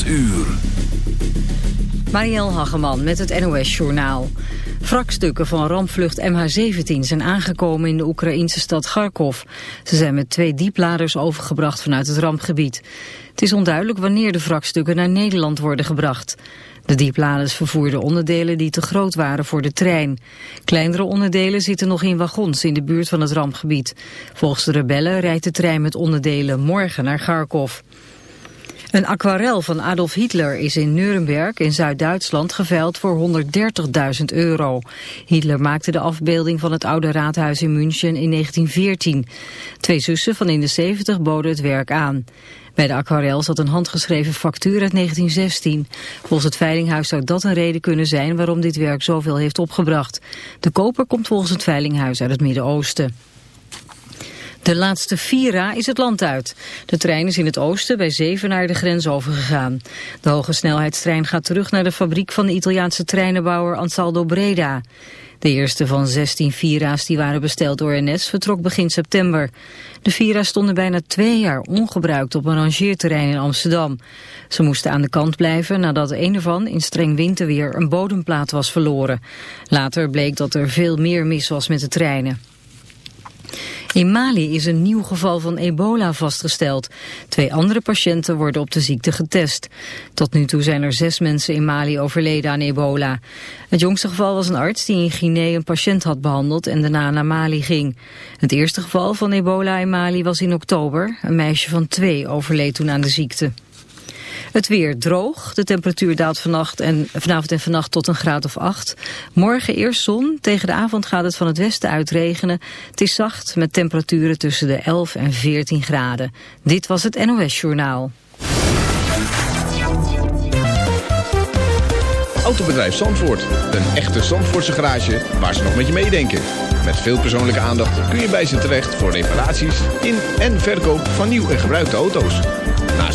8 uur. Marielle Hageman met het NOS Journaal. Wrakstukken van rampvlucht MH17 zijn aangekomen in de Oekraïnse stad Kharkov. Ze zijn met twee diepladers overgebracht vanuit het rampgebied. Het is onduidelijk wanneer de wrakstukken naar Nederland worden gebracht. De diepladers vervoerden onderdelen die te groot waren voor de trein. Kleinere onderdelen zitten nog in wagons in de buurt van het rampgebied. Volgens de rebellen rijdt de trein met onderdelen morgen naar Kharkov. Een aquarel van Adolf Hitler is in Nuremberg in Zuid-Duitsland geveild voor 130.000 euro. Hitler maakte de afbeelding van het oude raadhuis in München in 1914. Twee zussen van in de 70 boden het werk aan. Bij de aquarel zat een handgeschreven factuur uit 1916. Volgens het Veilinghuis zou dat een reden kunnen zijn waarom dit werk zoveel heeft opgebracht. De koper komt volgens het Veilinghuis uit het Midden-Oosten. De laatste Vira is het land uit. De trein is in het oosten bij Zevenaar de grens overgegaan. De hoge snelheidstrein gaat terug naar de fabriek van de Italiaanse treinenbouwer Ansaldo Breda. De eerste van 16 Vira's die waren besteld door NS vertrok begin september. De Vira's stonden bijna twee jaar ongebruikt op een rangeerterrein in Amsterdam. Ze moesten aan de kant blijven nadat een ervan in streng winterweer een bodemplaat was verloren. Later bleek dat er veel meer mis was met de treinen. In Mali is een nieuw geval van ebola vastgesteld. Twee andere patiënten worden op de ziekte getest. Tot nu toe zijn er zes mensen in Mali overleden aan ebola. Het jongste geval was een arts die in Guinea een patiënt had behandeld en daarna naar Mali ging. Het eerste geval van ebola in Mali was in oktober. Een meisje van twee overleed toen aan de ziekte. Het weer droog. De temperatuur daalt vannacht en, vanavond en vannacht tot een graad of 8. Morgen eerst zon. Tegen de avond gaat het van het westen uit regenen. Het is zacht met temperaturen tussen de 11 en 14 graden. Dit was het NOS Journaal. Autobedrijf Zandvoort. Een echte Zandvoortse garage waar ze nog met je meedenken. Met veel persoonlijke aandacht kun je bij ze terecht voor reparaties in en verkoop van nieuw en gebruikte auto's.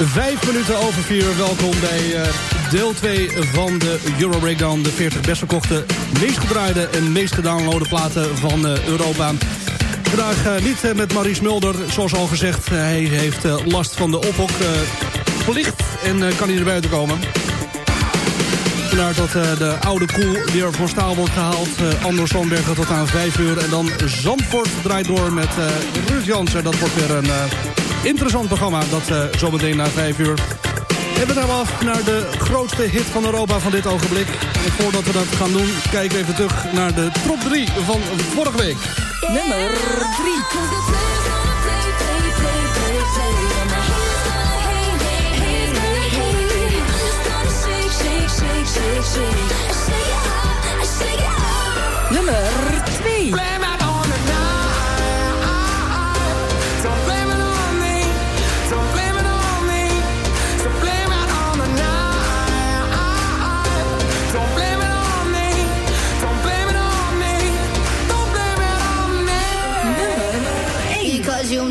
Vijf minuten over vier. Welkom bij eh, deel 2 van de Euro Breakdown. De 40 best verkochte, meest gedraaide en meest gedownloade platen van eh, Europa. Vandaag eh, niet met Maurice Mulder. Zoals al gezegd, hij heeft last van de ophok. Verlicht en kan hij naar buiten komen. Vandaar dat de oude koel weer voor staal wordt gehaald. Anders Zandbergen tot aan 5 uur. En dan Zandvoort draait door met Ruud Jansen. Dat wordt weer een interessant programma. Dat eh, zometeen na 5 uur. En we gaan af naar de grootste hit van Europa van dit ogenblik. En voordat we dat gaan doen, kijken we even terug naar de top 3 van vorige week. Nummer 3. Nummer 2.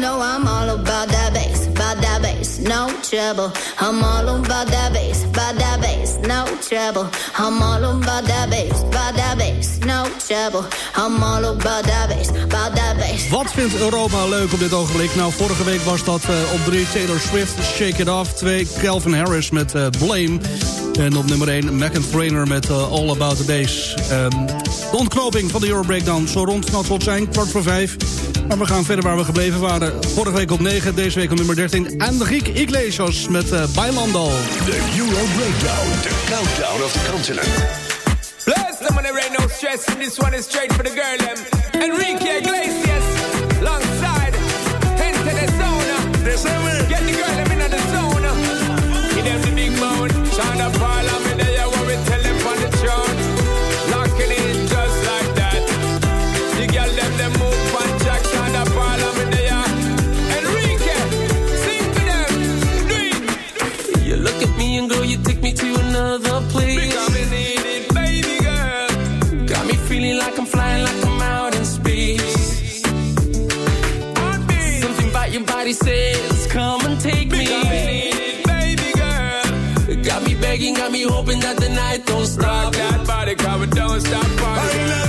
Know I'm all about that bass, about that bass, no trouble. I'm all about that bass, about that bass, no trouble. I'm all about that bass, about that bass, no trouble. I'm all about that bass, about that bass. Wat vindt Europa leuk op dit ogenblik? Nou, vorige week was dat eh, op 3 Taylor Swift, Shake It Off. 2 Calvin Harris met eh, Blame. En op nummer 1 Mac Trainer met eh, All About The Days. Um, ehm, de ontknoping van de Euro Breakdown zo rond nou kan het zijn, kwart voor vijf. Maar we gaan verder waar we gebleven waren. Vorige week op 9, deze week op nummer 13. Enrique Iglesias met uh, Bailando. De Euro Breakdown, the countdown of the continent. Bless the money, rain, no stress. This one is straight for the girl, em. Enrique Iglesias, Longside Gente de zona. De says, come and take me. Because me needed, baby girl. Got me begging, got me hoping that the night don't stop. Rock that body, cover, don't stop. Party.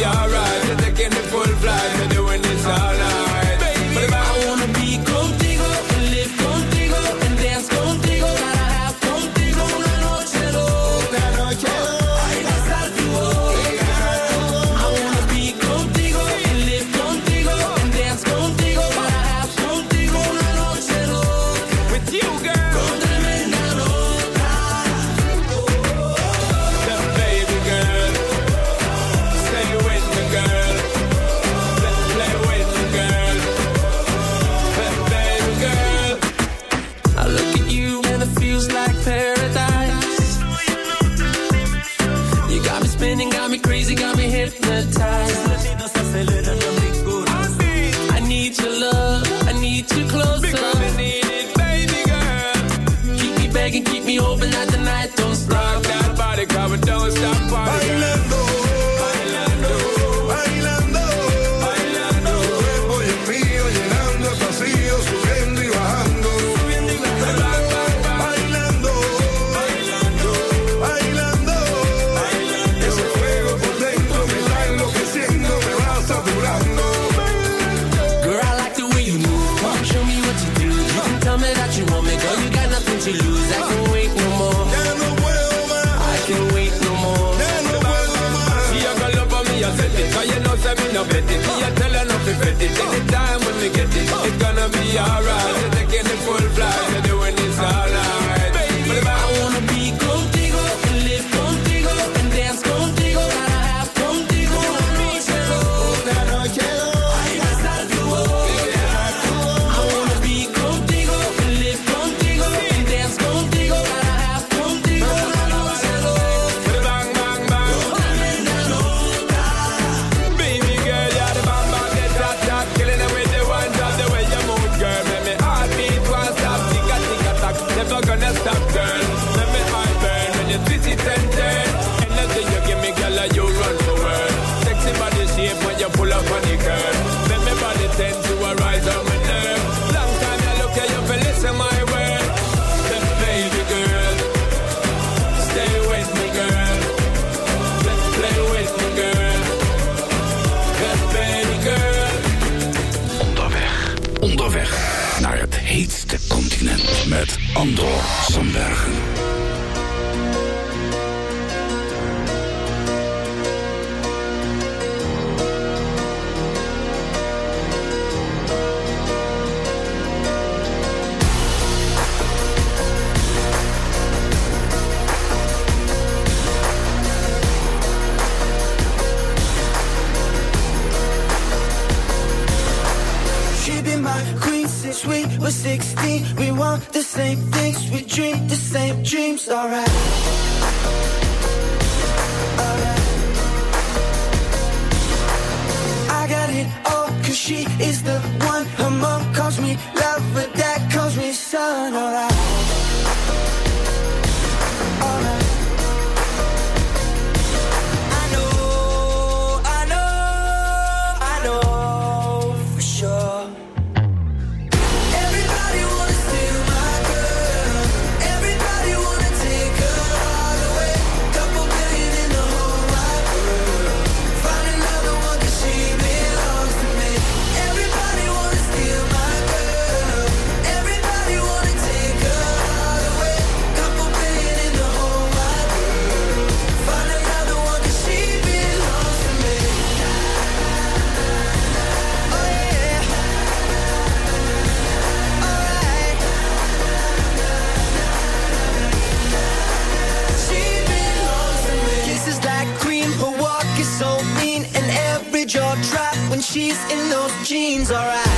be alright. want the same things, we dream the same dreams, alright. Alright. I got it all, she is the one. Her mom calls me love, but dad calls me son, alright. Jeans. Alright, alright.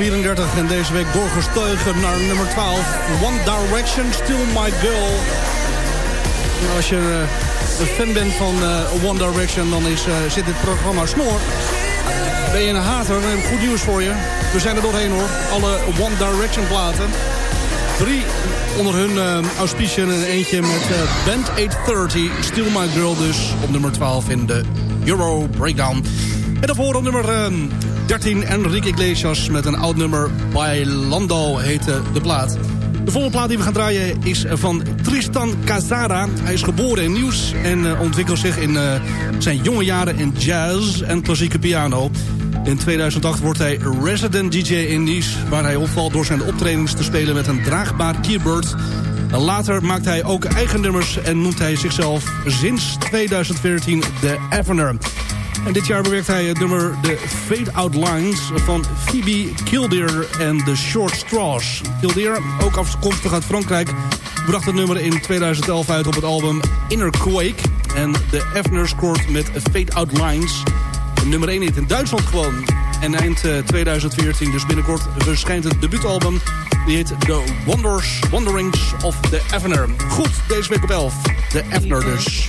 34 en deze week doorgestogen naar nummer 12. One Direction, Still My Girl. Als je eh, een fan bent van eh, One Direction, dan is, eh, zit dit programma snor. Ben je een hater, dan heb ik goed nieuws voor je. We zijn er doorheen hoor, alle One Direction platen. Drie onder hun eh auspiciën en eentje met eh, Band 830. Still My Girl dus op nummer 12 in de Euro Breakdown. En daarvoor op nummer eh, 13 Enrique Iglesias met een oud nummer. Bailando heette de plaat. De volgende plaat die we gaan draaien is van Tristan Casara. Hij is geboren in Nieuws en eh, ontwikkelt zich in eh, zijn jonge jaren in jazz en klassieke piano. In 2008 wordt hij resident DJ in Nice... waar hij opvalt door zijn optredens te spelen met een draagbaar keyboard. Later maakt hij ook eigen nummers en noemt hij zichzelf sinds 2014 de Evener. En dit jaar bewerkt hij het nummer The Fade Out Lines van Phoebe Kildare en The Short Straws. Kildare, ook afkomstig uit Frankrijk, bracht het nummer in 2011 uit op het album Inner Quake. En de Evener scoort met Fade Out Lines nummer 1 hit in Duitsland gewoon. En eind eh, 2014, dus binnenkort, verschijnt het debuutalbum. Die heet The Wonders, Wanderings of the Evener. Goed, deze week op 11. De Evener dus.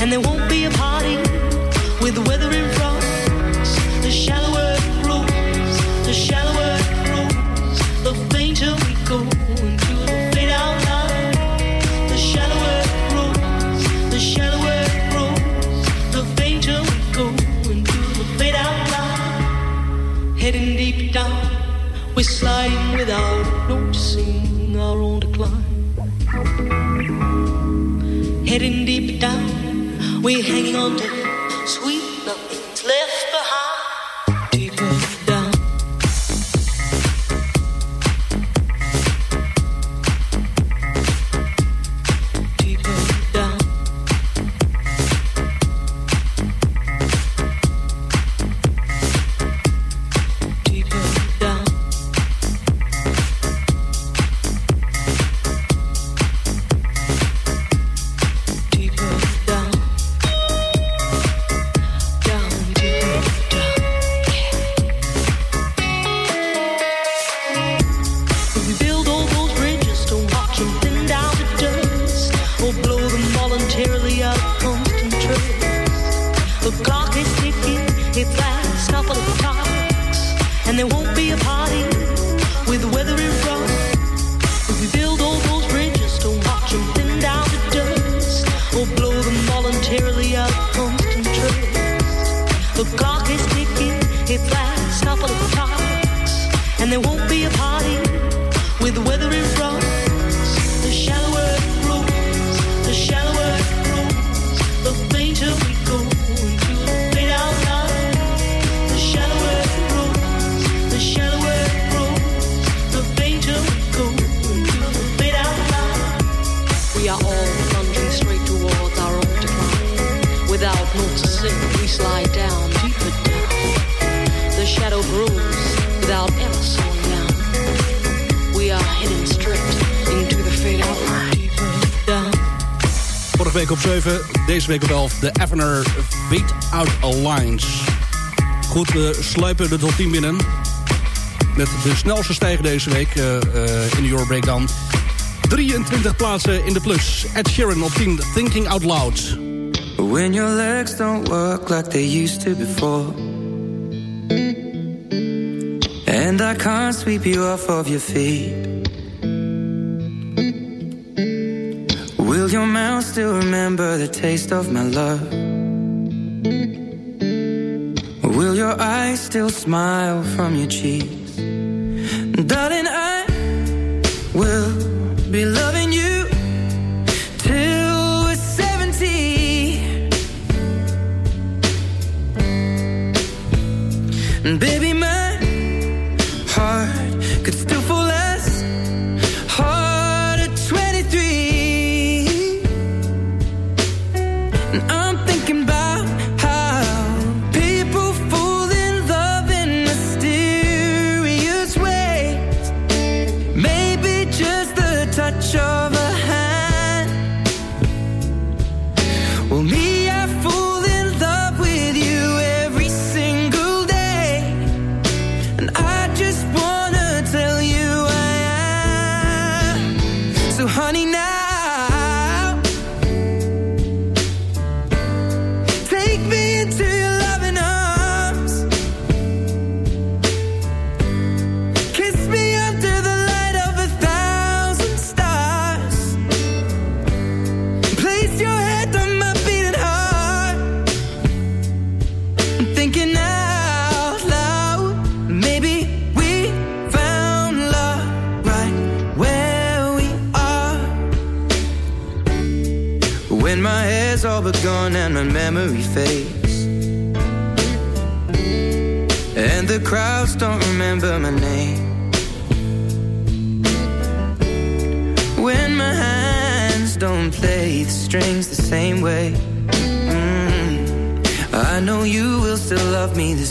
and there won't be a party with the weather in front. The shallower it grows, the shallower it grows, the fainter we go into the fade line. The shallower it grows, the shallower it grows, the fainter we go into the fade out line. Heading deep down, we're sliding without noticing our own decline. Heading no te Vorige week op 7, deze week op 11. De Avener Beat Out Lines. Goed, we sluipen de top 10 binnen. Met de snelste stijger deze week eh, eh, in de Euro Breakdown. 23 plaatsen in de plus. Ed Sheeran op 10, Thinking Out Loud. When your legs don't work like they used to before. And I can't sweep you off of your feet. Your mouth still remember the taste of my love? Will your eyes still smile from your cheeks? Darling, I will be loving you till we're 70. And baby,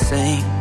same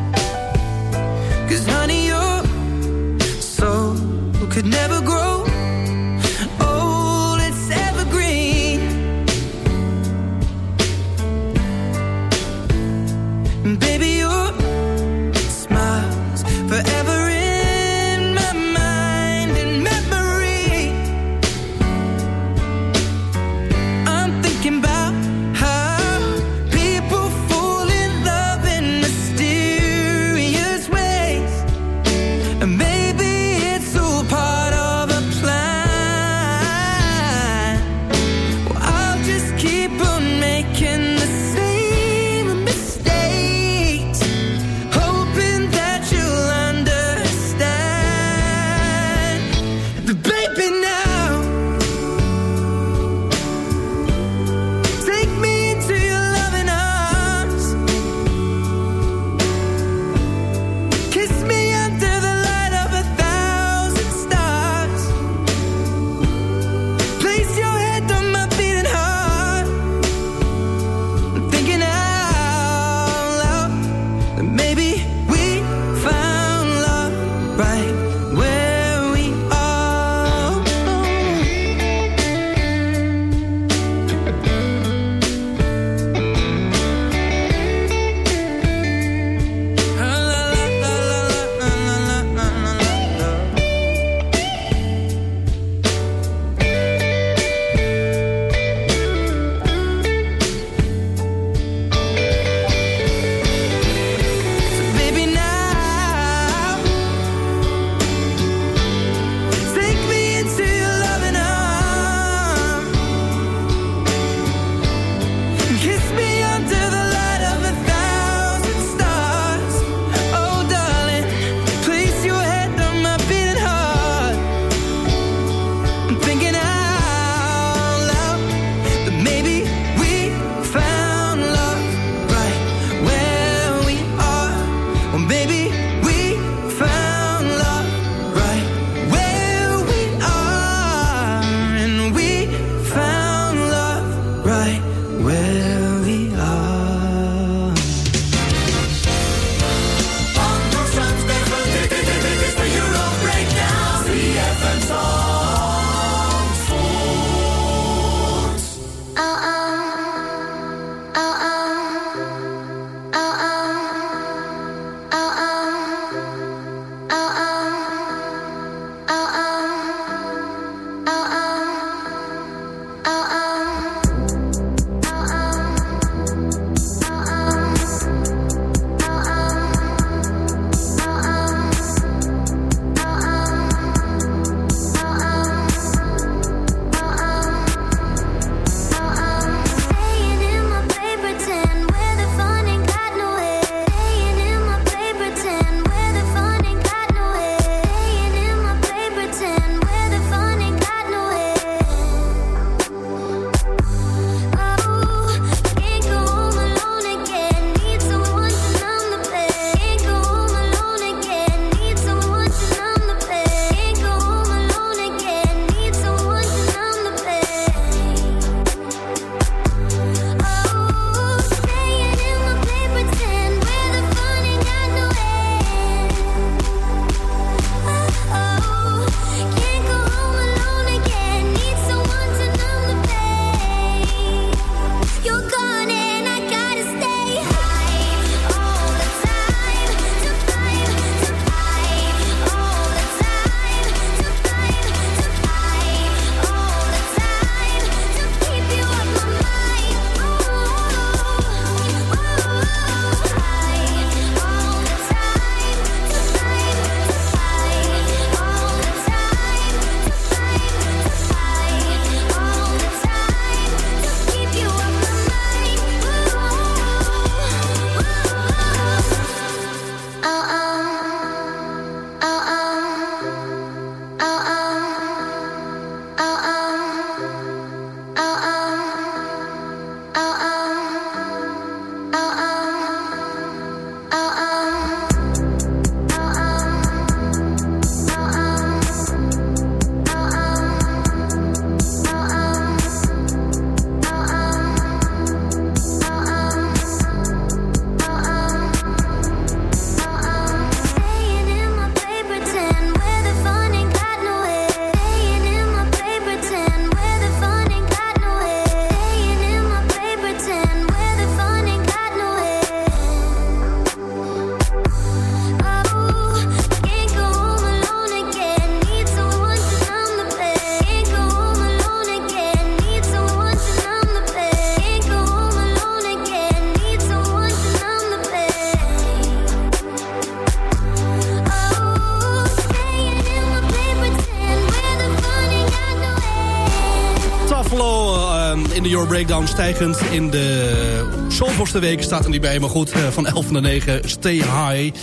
stijgend. In de zoveelste week staat er niet bij, maar goed. eh, Van 11 naar 9, Stay High.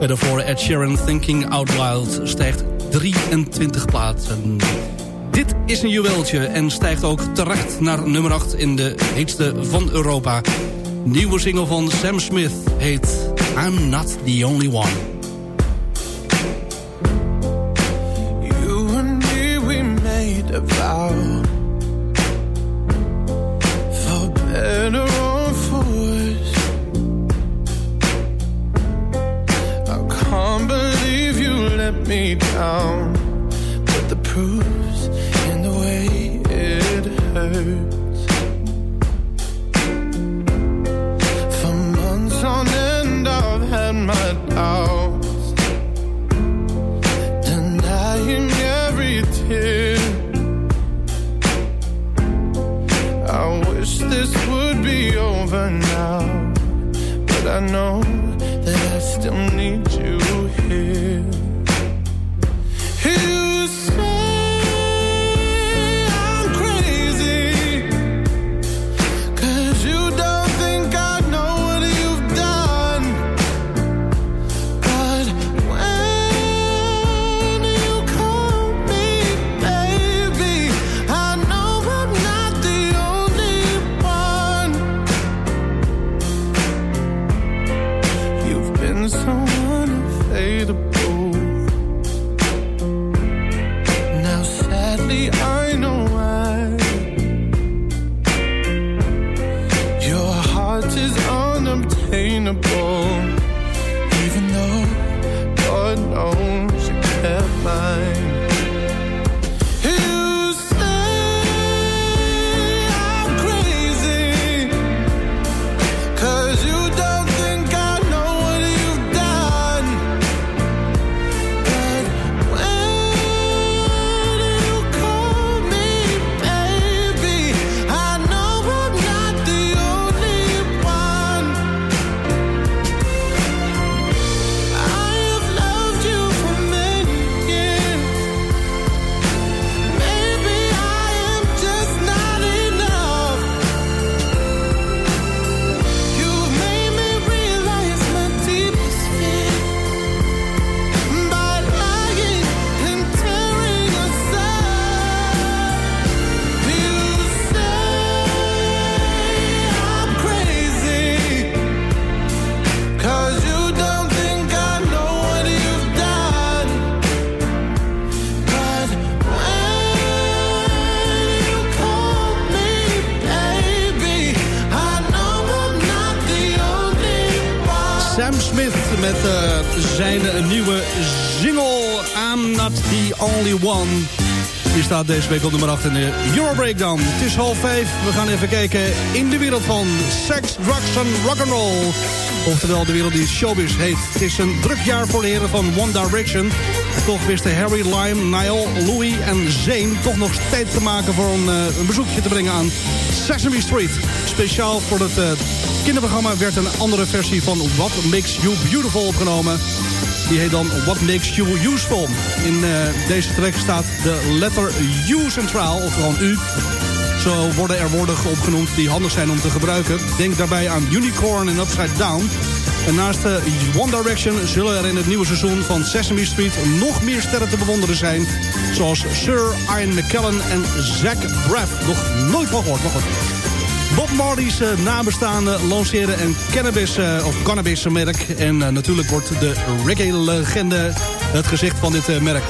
En daarvoor Ed Sheeran, Thinking Out Loud, stijgt 23 plaatsen. Dit is een juweeltje en stijgt ook terecht naar nummer 8 in de heetste van Europa. Nieuwe single van Sam Smith heet I'm Not The Only One. But I know that I still need you here. Met eh, zijn nieuwe single I'm Not The Only One. Die staat deze week op nummer 8 in de Euro Breakdown. Het is half vijf. We gaan even kijken in de wereld van seks, drugs en rock'n'roll. Oftewel de wereld die showbiz heet. Het is een druk jaar voor de heren van One Direction. Toch wisten Harry, Lime, Niall, Louis en Zayn toch nog tijd te maken voor een, eh, een bezoekje te brengen aan Sesame Street. Speciaal voor het eh, kinderprogramma werd een andere versie van What Makes You Beautiful opgenomen. Die heet dan What Makes You Useful. In eh, deze track staat de letter U centraal, of gewoon U. Zo worden er woorden opgenoemd die handig zijn om te gebruiken. Denk daarbij aan Unicorn en Upside Down. En naast One Direction zullen er in het nieuwe seizoen van Sesame Street nog meer sterren te bewonderen zijn. Zoals Sir Ian McKellen en Zach Braff. Nog nooit van gehoord, maar goed. Bob Marley's eh, nabestaanden lanceren een cannabis, eh, of cannabis merk. En eh, natuurlijk wordt de reggae-legende het gezicht van dit merk.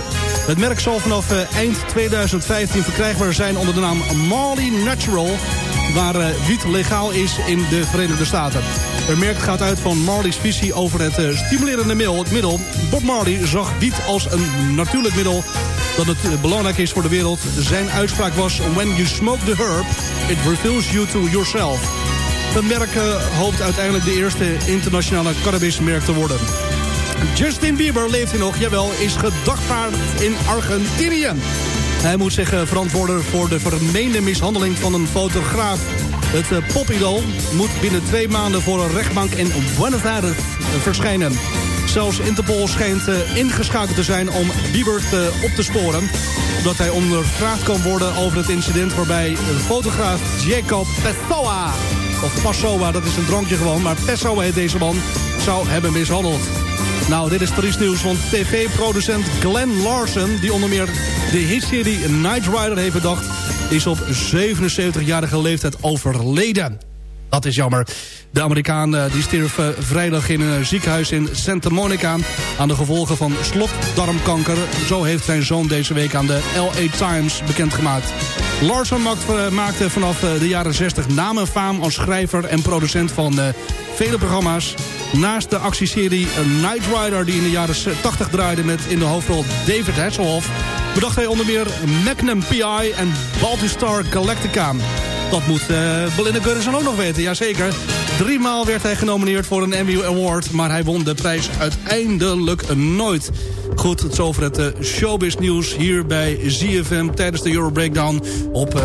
Het merk zal vanaf eind 2015 verkrijgbaar zijn onder de naam Marley Natural... waar wiet legaal is in de Verenigde Staten. Het merk gaat uit van Marley's visie over het stimulerende middel, het middel. Bob Marley zag wiet als een natuurlijk middel dat het belangrijk is voor de wereld. Zijn uitspraak was... When you smoke the herb, it reveals you to yourself. Het merk eh, hoopt uiteindelijk de eerste internationale cannabismerk te worden. Justin Bieber leeft hij nog, jawel, is gedagvaard in Argentinië. Hij moet zich eh, verantwoorden voor de vermeende mishandeling van een fotograaf. Het eh, popidool moet binnen twee maanden voor een rechtbank in Buenos Aires verschijnen. Zelfs Interpol schijnt eh, ingeschakeld te zijn om Bieber te, op te sporen. Omdat hij ondervraagd kan worden over het incident... waarbij fotograaf Jacob Pessoa... of Passoa, dat is een drankje gewoon... maar Pessoa deze man, zou hebben mishandeld. Nou, dit is Paris nieuws, want tv-producent Glenn Larson... die onder meer de hitserie Night Rider heeft bedacht... is op 77-jarige leeftijd overleden. Dat is jammer. De Amerikaan eh, die stierf eh, vrijdag in een ziekenhuis in Santa Monica... aan de gevolgen van slokdarmkanker. Zo heeft zijn zoon deze week aan de LA Times bekendgemaakt. Larson eh, maakte vanaf de jaren 60 naam en faam als schrijver en producent van vele programma's. Naast de actieserie Night Rider die in de jaren 80 draaide met in de hoofdrol David Hasselhoff... bedacht hij onder meer Magnum P.I. en Baltistar Galactica. Dat moet eh Belinda Gurrison ook nog weten, jazeker. Driemaal werd hij genomineerd voor een Emmy Award... maar hij won de prijs uiteindelijk nooit. Goed, het is over het eh, showbiz nieuws hier bij ZFM... tijdens de Euro Breakdown op eh,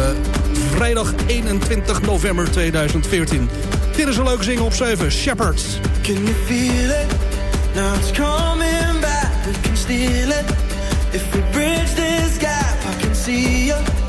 vrijdag 21 november 2014. Dit is een leuke zingen op 7, Shepherds. Can you feel it? Now it's coming back. It. If we bridge this I can see you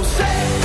você.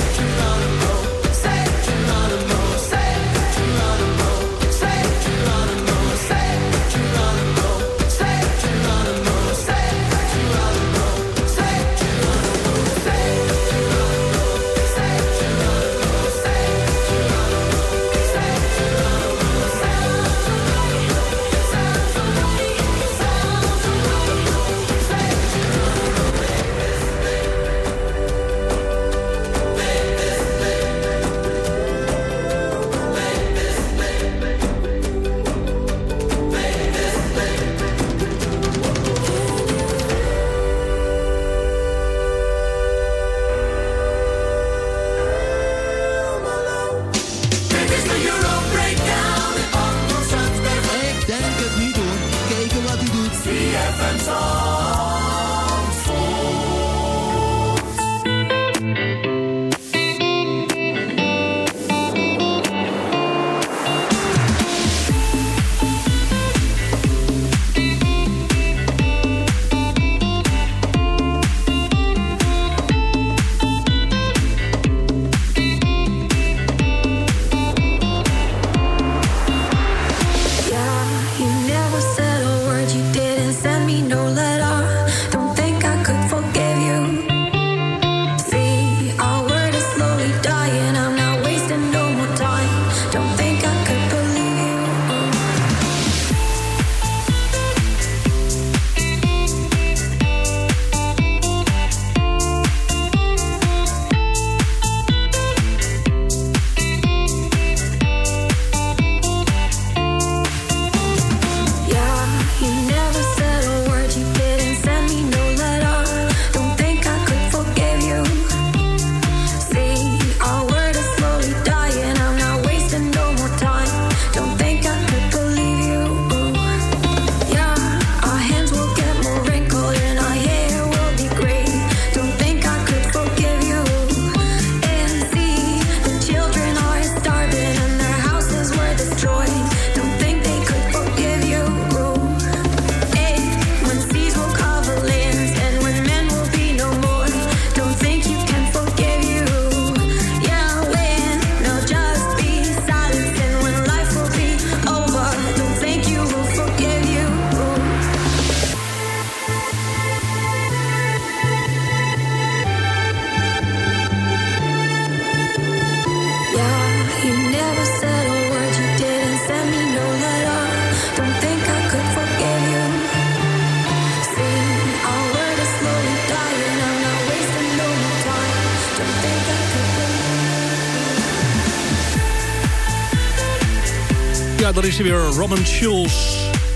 Is weer, Robin Schulz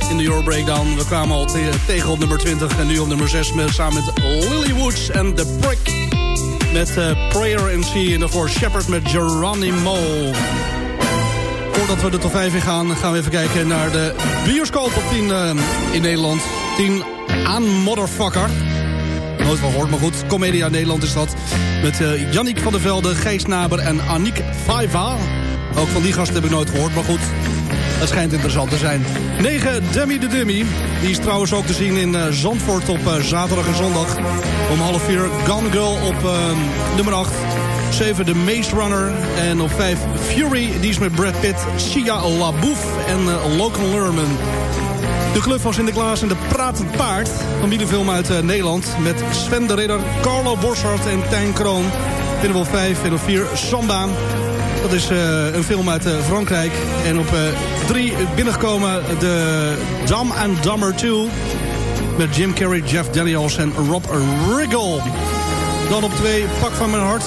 in de Euro Breakdown. We kwamen al te- tegen op nummer 20 en nu op nummer 6 met, samen met Lily Woods en The Prick. Met eh, Prayer and Sea en daarvoor Shepherd met Geronimo. Voordat we de top 5 in gaan, gaan we even kijken naar de bioscoop op 10 eh, in Nederland. 10 aan Motherfucker. Nooit van gehoord, maar goed. Comedia Nederland is dat. Met uh, Yannick van der Velde, Gijs Naber en Aniek Vaiva. Ook van die gasten heb ik nooit gehoord, maar goed. Het schijnt interessant te zijn. 9, Dummy de Dummy. Die is trouwens ook te zien in uh, Zandvoort op uh, zaterdag en zondag. Om half vier Gone Girl op uh, nummer 8. 7, The Maze Runner. En op 5, Fury. Die is met Brad Pitt, Sia LaBouffe en uh, Logan Lerman. De Club van Sinterklaas en de Pratend Paard. Familiefilm uit uh, Nederland. Met Sven de Ridder, Carlo Boshart en Tijn Kroon. We op 5 en op 4 Samba. Dat is uh, een film uit uh, Frankrijk. En op 3 binnengekomen de Dumb and Dumber 2. Met Jim Carrey, Jeff Daniels en Rob Riggle. Dan op 2 Pak van mijn hart.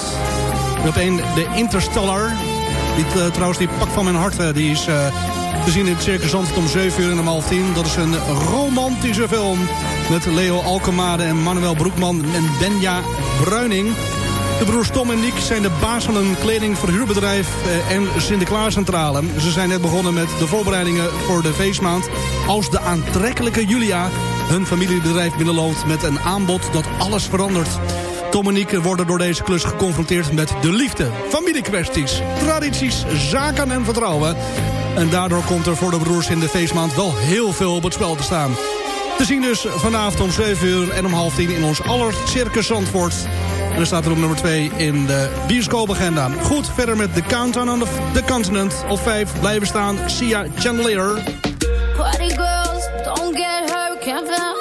Op 1 de Interstellar. Die, trouwens, die Pak van mijn hart die is te zien in het Circus Zandvoort om 7 uur en om half 10. Dat is een romantische film met Leo Alkemade en Manuel Broekman en Benja Bruining. De broers Tom en Nick zijn de baas van een kledingverhuurbedrijf en Sinterklaascentrale. Ze zijn net begonnen met de voorbereidingen voor de feestmaand. Als de aantrekkelijke Julia hun familiebedrijf binnenloopt met een aanbod dat alles verandert. Tom en Nick worden door deze klus geconfronteerd met de liefde, familiekwesties, tradities, zaken en vertrouwen. En daardoor komt er voor de broers in de feestmaand wel heel veel op het spel te staan. Te zien dus vanavond om 7 uur en om half 10 in ons aller Circus Zandvoort. En dan staat er op nummer 2 in de bioscoopagenda. Goed, verder met The Countdown on the, Continent. Op 5 blijven staan Sia Chandelier. Party girls, don't get hurt, can't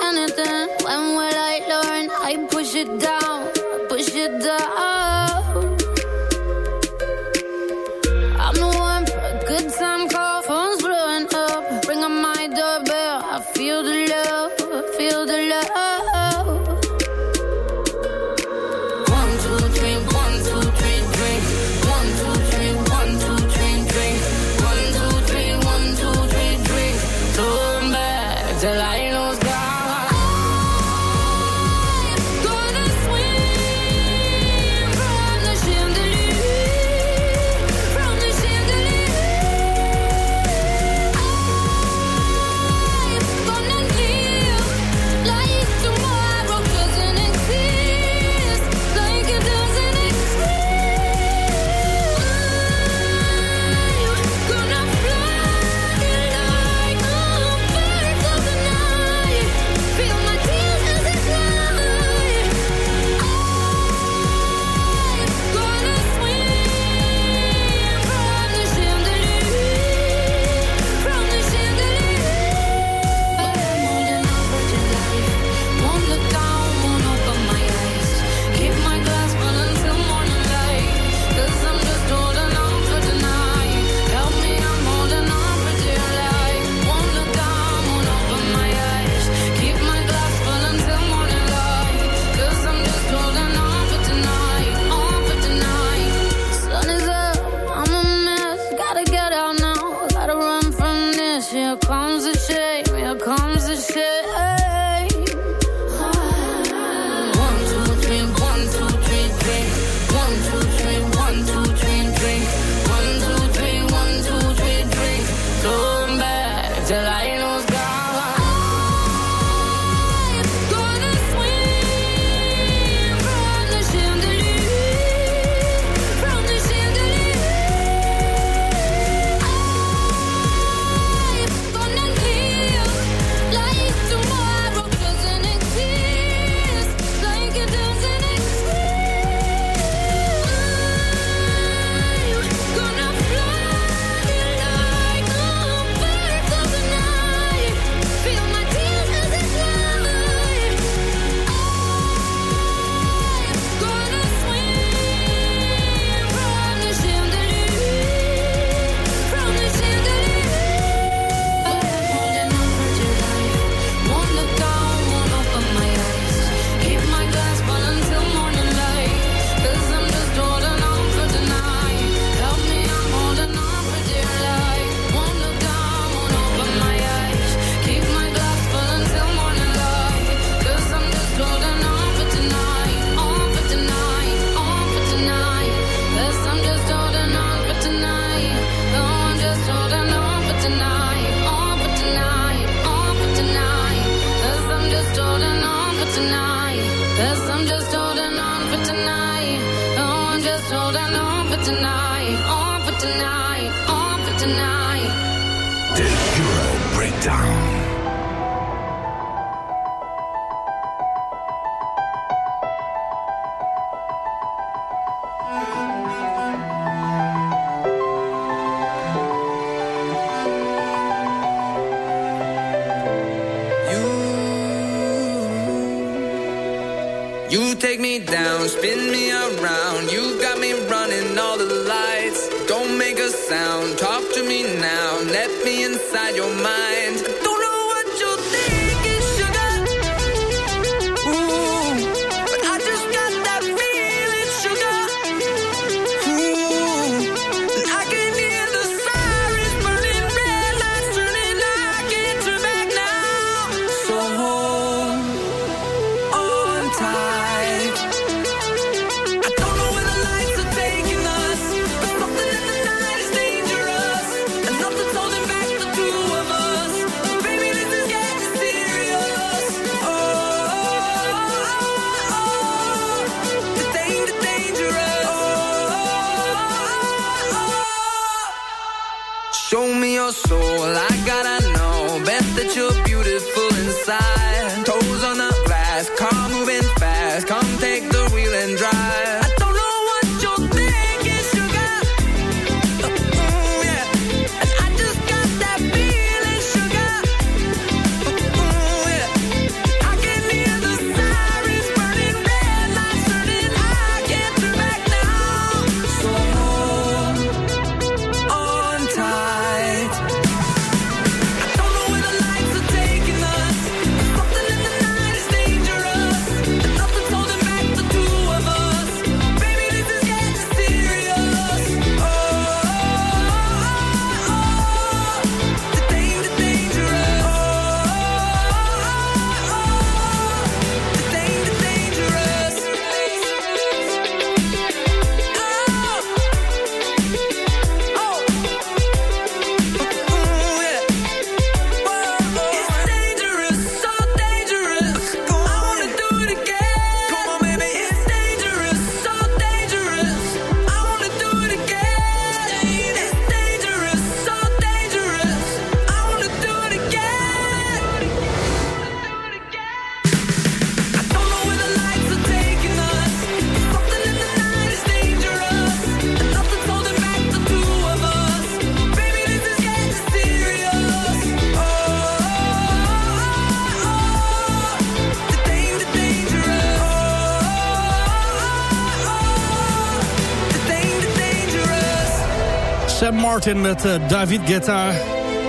Martin met eh, David Guetta.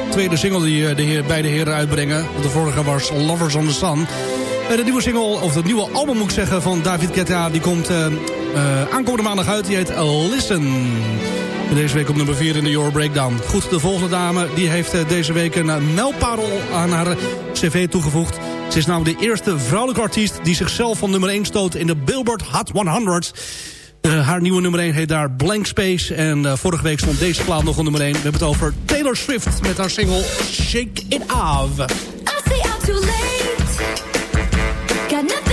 Tweede single die eh, de beide heren uitbrengen. De vorige was Lovers on the Sun. Eh, de nieuwe single, of het nieuwe album moet ik zeggen, van David Guetta... die komt aankomende maandag uit. Die heet Listen. Deze week op nummer 4 in de Your Breakdown. Goed, de volgende dame die heeft deze week een mijlparel aan haar cv toegevoegd. Ze is namelijk de eerste vrouwelijke artiest die zichzelf van nummer 1 stoot in de Billboard Hot 100... Eh, haar nieuwe nummer 1 heet daar Blank Space. En eh, vorige week stond deze plaat nog op nummer 1. We hebben het over Taylor Swift met haar single Shake It Off. I say I'm too late. Got nothing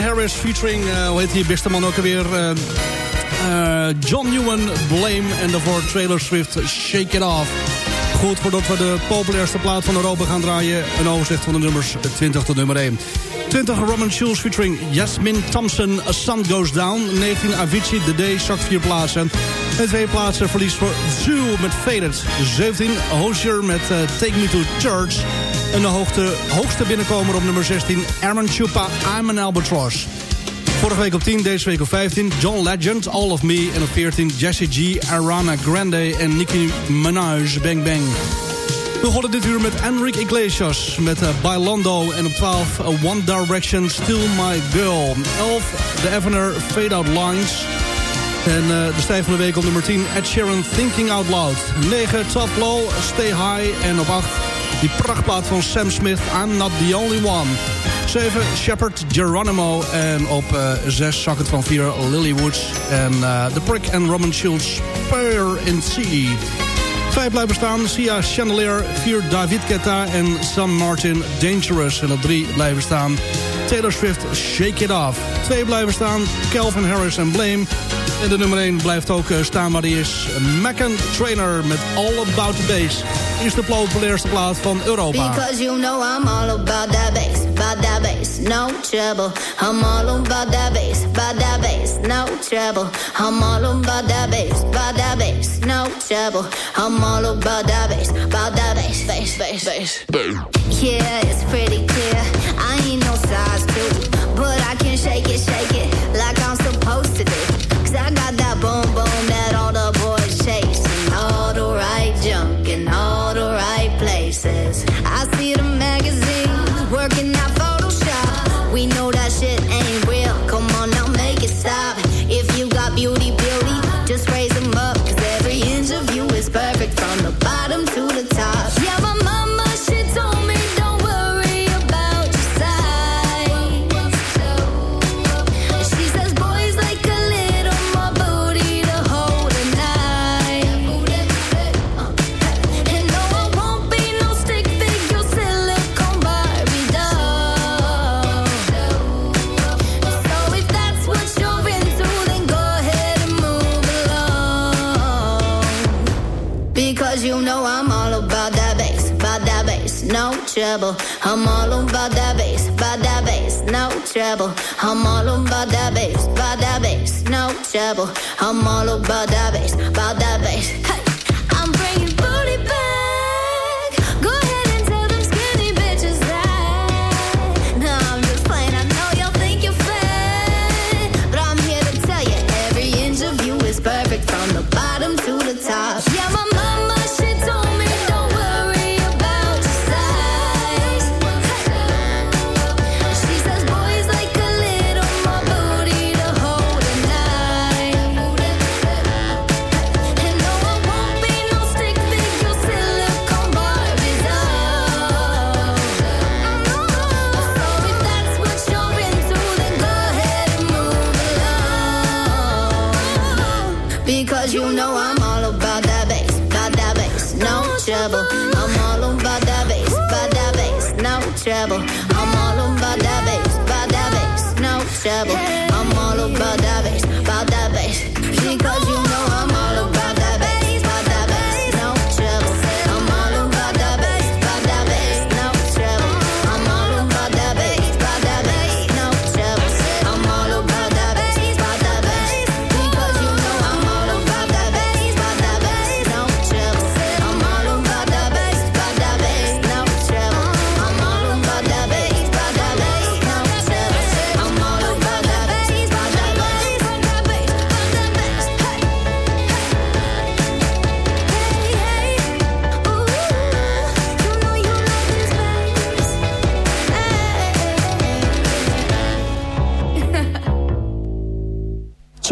Harris featuring, eh, hoe heet die beste man ook alweer? Eh, eh, John Newman, Blame en daarvoor Trailer Swift, Shake It Off. Goed, voordat we de populairste plaat van Europa gaan draaien... een overzicht van de nummers 20 tot nummer 1. 20 Roman Schulz featuring Jasmine Thompson, A Sun Goes Down. 19 Avicii, The Day, zakt vier plaatsen. En twee plaatsen verlies voor Zoo met Faded. 17 Hosier met Take Me To Church... En de hoogte, hoogste binnenkomer op nummer 16, Armin Chupa, I'm an Albatross. Vorige week op 10, deze week op 15, John Legend, All of Me. En op 14, Jesse G, Arana Grande en Nicki Minaj, Bang Bang. We begonnen dit uur met Enric Iglesias, met uh, Bailando. En op 12, eh, One Direction, Still My Girl. 11, The Evener, Fade Out Lines. En eh, de stijf van de week op nummer 10, Ed Sheeran, Thinking Out Loud. 9, Top Low, Stay High. En op 8, die prachtplaat van Sam Smith, I'm Not The Only One. 7 Shepard Geronimo. En op uh, 6 zak het van 4 Lilywood. En uh, The Prick en Roman Shields, Spur in Sea. Vijf blijven staan, Sia Chandelier, 4 David Guetta en Sam Martin Dangerous. En op 3 blijven staan Taylor Swift Shake It Off. Twee blijven staan, Calvin Harris en Blame. En de nummer 1 blijft ook staan waar die is. Mackin Trainer met All About The Bass. Is de populairste plaat van Europa. Because you know I'm all about that bass, about that bass, no trouble. I'm all about that bass, about that bass, no trouble. I'm all about that bass, about that bass, no trouble. I'm all about that bass, about that bass, bass, bass, bass. Yeah, it's pretty clear. Size two, but I can shake it, shake it trouble. I'm all about that bass,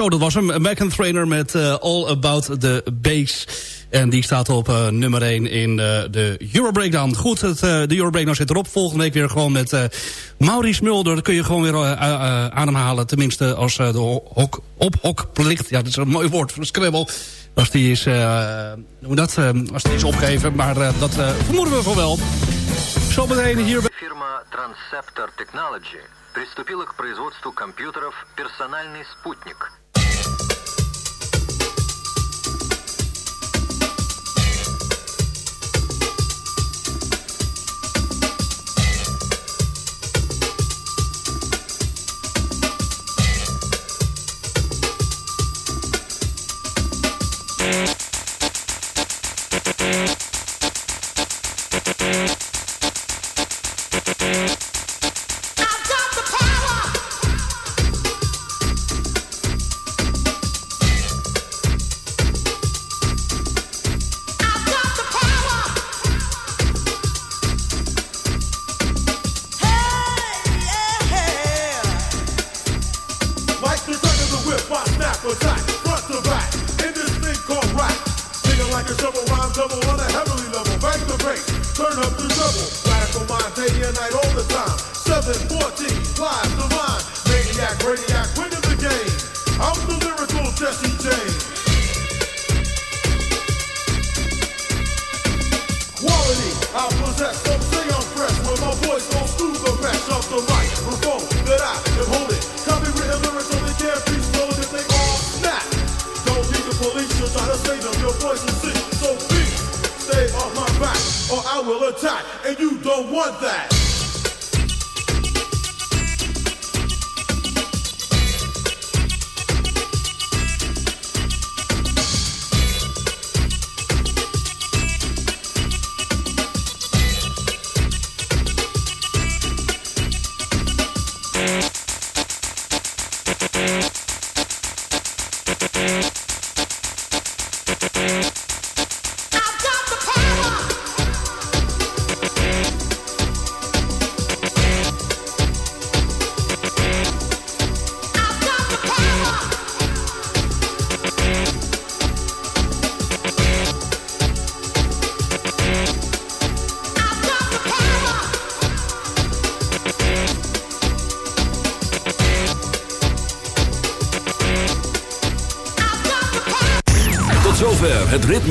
Zo, dat was hem. Megan Trainer met uh, All About the Bass. En die staat op uh, nummer 1 in uh, de Euro Breakdown. Goed, het, de Euro Breakdown zit erop. Volgende week weer gewoon met Maurice Mulder. Dat kun je gewoon weer ademhalen. Tenminste, als de hok, op hok ligt. Ja, dat is een mooi woord voor de Scrabble. Als die is, hoe dat, als die is opgegeven. Maar dat vermoeden we van wel. Zometeen hier bij... Фирма Transceptor Technology приступила к производству компьютеров «Персональный спутник». Thank trouble on a heavenly level. Back to base, turn up the double. Radical mind, day and night, all the time. 714, live, divine. Maniac, radiac, winning the game. I'm the lyrical Jesse James. Quality, I possess Attack, and you don't want that.